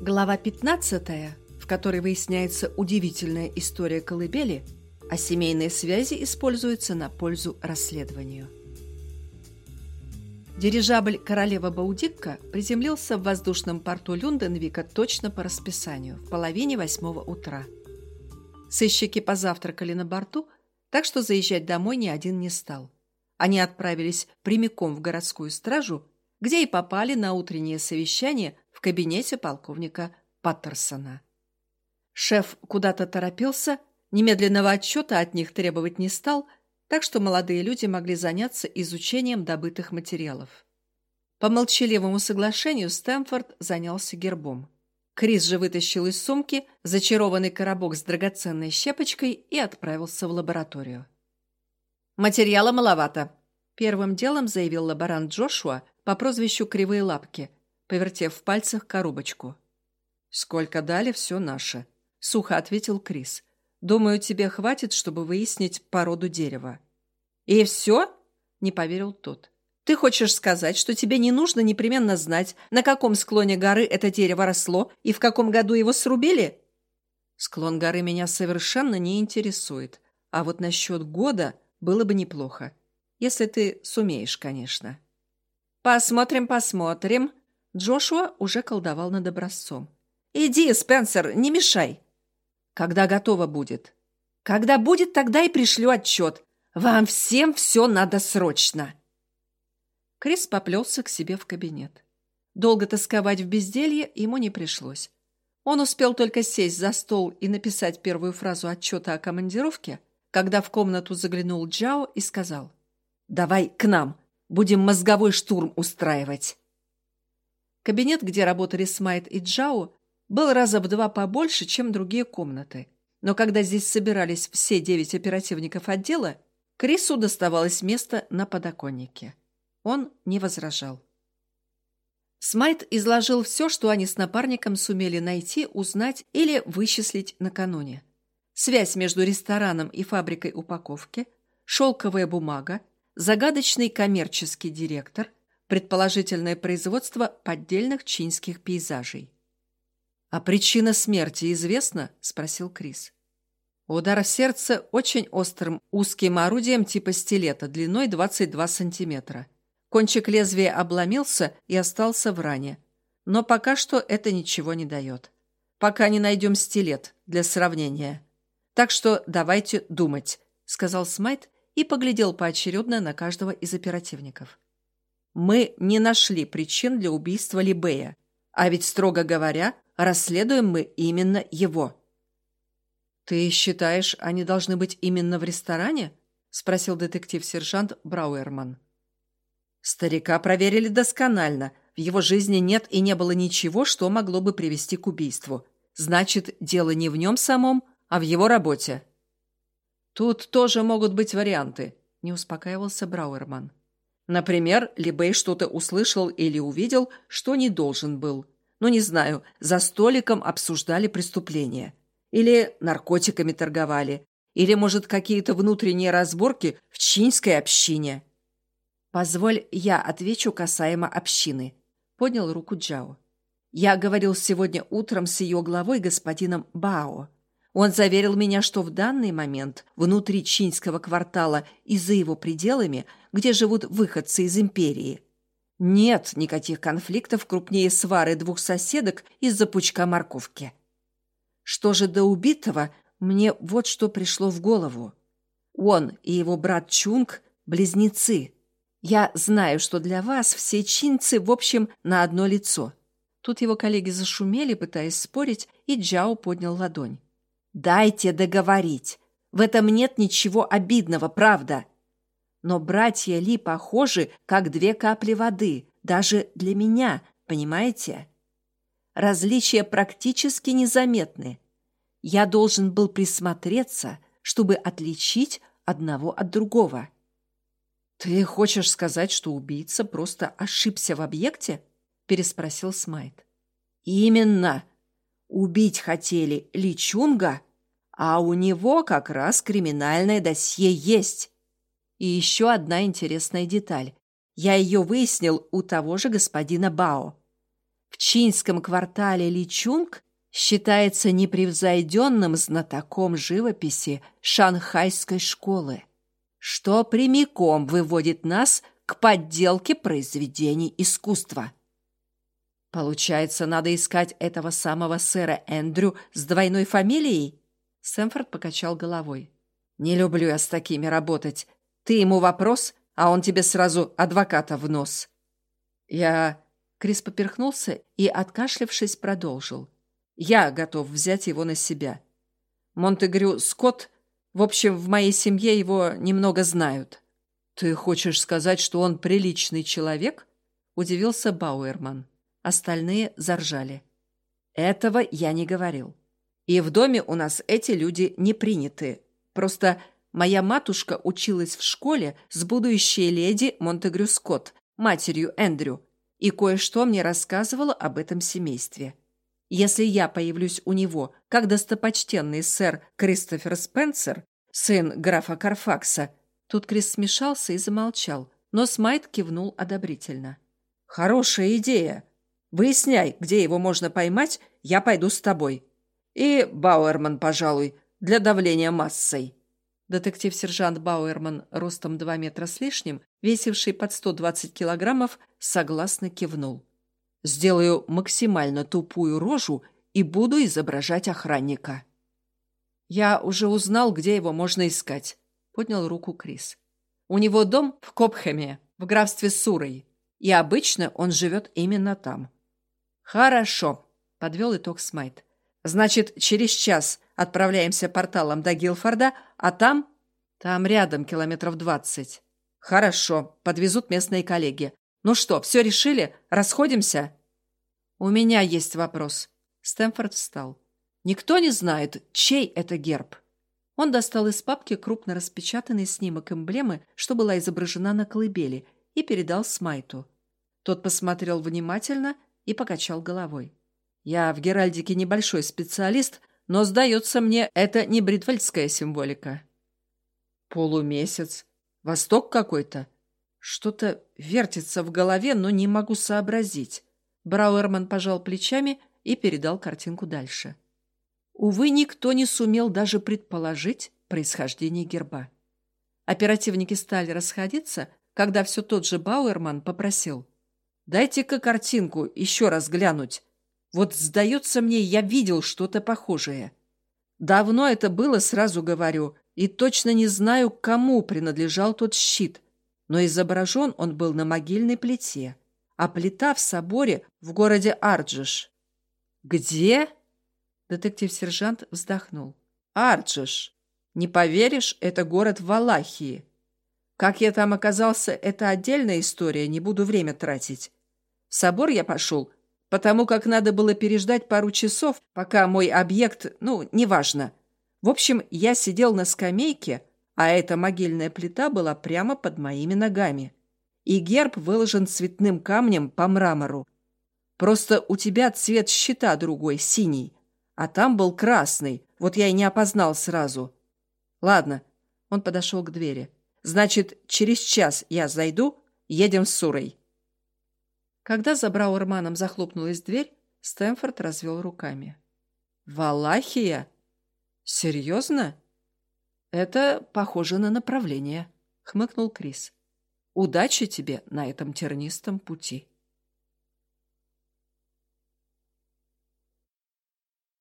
Глава 15, в которой выясняется удивительная история колыбели, а семейные связи используются на пользу расследованию. Дирижабль «Королева Баудикка» приземлился в воздушном порту Люнденвика точно по расписанию, в половине восьмого утра. Сыщики позавтракали на борту, так что заезжать домой ни один не стал. Они отправились прямиком в городскую стражу, где и попали на утреннее совещание в кабинете полковника Паттерсона. Шеф куда-то торопился, немедленного отчета от них требовать не стал – так что молодые люди могли заняться изучением добытых материалов. По молчаливому соглашению Стэмфорд занялся гербом. Крис же вытащил из сумки зачарованный коробок с драгоценной щепочкой и отправился в лабораторию. «Материала маловато», — первым делом заявил лаборант Джошуа по прозвищу Кривые Лапки, повертев в пальцах коробочку. «Сколько дали, все наше», — сухо ответил Крис. Думаю, тебе хватит, чтобы выяснить породу дерева». «И все?» – не поверил тот. «Ты хочешь сказать, что тебе не нужно непременно знать, на каком склоне горы это дерево росло и в каком году его срубили?» «Склон горы меня совершенно не интересует, а вот насчет года было бы неплохо. Если ты сумеешь, конечно». «Посмотрим, посмотрим». Джошуа уже колдовал над образцом. «Иди, Спенсер, не мешай». Когда готово будет? Когда будет, тогда и пришлю отчет. Вам всем все надо срочно. Крис поплелся к себе в кабинет. Долго тосковать в безделье ему не пришлось. Он успел только сесть за стол и написать первую фразу отчета о командировке, когда в комнату заглянул Джао и сказал «Давай к нам, будем мозговой штурм устраивать». Кабинет, где работали Смайт и Джао, был раза в два побольше, чем другие комнаты. Но когда здесь собирались все девять оперативников отдела, Крису доставалось место на подоконнике. Он не возражал. Смайт изложил все, что они с напарником сумели найти, узнать или вычислить накануне. Связь между рестораном и фабрикой упаковки, шелковая бумага, загадочный коммерческий директор, предположительное производство поддельных чинских пейзажей. «А причина смерти известна?» – спросил Крис. Удар в сердце очень острым узким орудием типа стилета длиной 22 сантиметра. Кончик лезвия обломился и остался в ране. Но пока что это ничего не дает. Пока не найдем стилет для сравнения. Так что давайте думать, сказал Смайт и поглядел поочередно на каждого из оперативников. Мы не нашли причин для убийства Либея. А ведь, строго говоря, Расследуем мы именно его». «Ты считаешь, они должны быть именно в ресторане?» — спросил детектив-сержант Брауэрман. Старика проверили досконально. В его жизни нет и не было ничего, что могло бы привести к убийству. Значит, дело не в нем самом, а в его работе. Тут тоже могут быть варианты, не успокаивался Брауэрман. Например, Либей что-то услышал или увидел, что не должен был ну не знаю, за столиком обсуждали преступление. Или наркотиками торговали. Или, может, какие-то внутренние разборки в чинской общине. «Позволь, я отвечу касаемо общины», — поднял руку Джао. «Я говорил сегодня утром с ее главой господином Бао. Он заверил меня, что в данный момент внутри чинского квартала и за его пределами, где живут выходцы из империи, нет никаких конфликтов крупнее свары двух соседок из-за пучка морковки. Что же до убитого, мне вот что пришло в голову. Он и его брат Чунг – близнецы. Я знаю, что для вас все чинцы, в общем, на одно лицо. Тут его коллеги зашумели, пытаясь спорить, и Джао поднял ладонь. «Дайте договорить. В этом нет ничего обидного, правда. Но братья Ли похожи, как две капли воды, даже для меня, понимаете? Различия практически незаметны. Я должен был присмотреться, чтобы отличить одного от другого. «Ты хочешь сказать, что убийца просто ошибся в объекте?» – переспросил Смайт. «Именно. Убить хотели Ли Чунга, а у него как раз криминальное досье есть. И еще одна интересная деталь. Я ее выяснил у того же господина Бао. в чинском квартале Личунг считается непревзойденным знатоком живописи шанхайской школы, что прямиком выводит нас к подделке произведений искусства. Получается, надо искать этого самого сэра Эндрю с двойной фамилией? Сэмфорд покачал головой. Не люблю я с такими работать. Ты ему вопрос, а он тебе сразу адвоката в нос. Я... Крис поперхнулся и, откашлявшись, продолжил. Я готов взять его на себя. Монтегрю Скотт, в общем, в моей семье его немного знают. Ты хочешь сказать, что он приличный человек? Удивился Бауэрман. Остальные заржали. Этого я не говорил. И в доме у нас эти люди не приняты. Просто моя матушка училась в школе с будущей леди Монтегрю Скотт, матерью Эндрю, и кое-что мне рассказывала об этом семействе. Если я появлюсь у него, как достопочтенный сэр Кристофер Спенсер, сын графа Карфакса, тут Крис смешался и замолчал, но Смайт кивнул одобрительно. «Хорошая идея. Выясняй, где его можно поймать, я пойду с тобой. И Бауэрман, пожалуй, для давления массой». Детектив-сержант Бауэрман, ростом 2 метра с лишним, весивший под 120 килограммов, согласно кивнул. «Сделаю максимально тупую рожу и буду изображать охранника». «Я уже узнал, где его можно искать», — поднял руку Крис. «У него дом в Копхэме, в графстве Сурой, и обычно он живет именно там». «Хорошо», — подвел итог Смайт. «Значит, через час отправляемся порталом до Гилфорда, а там...» «Там рядом, километров двадцать». «Хорошо, подвезут местные коллеги. Ну что, все решили? Расходимся?» «У меня есть вопрос». Стэнфорд встал. «Никто не знает, чей это герб?» Он достал из папки крупно распечатанный снимок эмблемы, что была изображена на колыбели, и передал Смайту. Тот посмотрел внимательно и покачал головой. «Я в Геральдике небольшой специалист, но, сдается мне, это не бритвальдская символика». «Полумесяц? Восток какой-то?» Что-то вертится в голове, но не могу сообразить. Брауэрман пожал плечами и передал картинку дальше. Увы, никто не сумел даже предположить происхождение герба. Оперативники стали расходиться, когда все тот же Бауэрман попросил. Дайте-ка картинку еще раз глянуть. Вот, сдается мне, я видел что-то похожее. Давно это было, сразу говорю, и точно не знаю, кому принадлежал тот щит, но изображен он был на могильной плите, а плита в соборе в городе Арджиш. «Где?» Детектив-сержант вздохнул. «Арджиш. Не поверишь, это город Валахии. Как я там оказался, это отдельная история, не буду время тратить. В собор я пошел, потому как надо было переждать пару часов, пока мой объект, ну, неважно. В общем, я сидел на скамейке, а эта могильная плита была прямо под моими ногами. И герб выложен цветным камнем по мрамору. Просто у тебя цвет щита другой, синий, а там был красный, вот я и не опознал сразу. Ладно, он подошел к двери. Значит, через час я зайду, едем с Сурой. Когда за Брауэрманом захлопнулась дверь, Стэнфорд развел руками. «Валахия? Серьезно?» «Это похоже на направление», — хмыкнул Крис. «Удачи тебе на этом тернистом пути».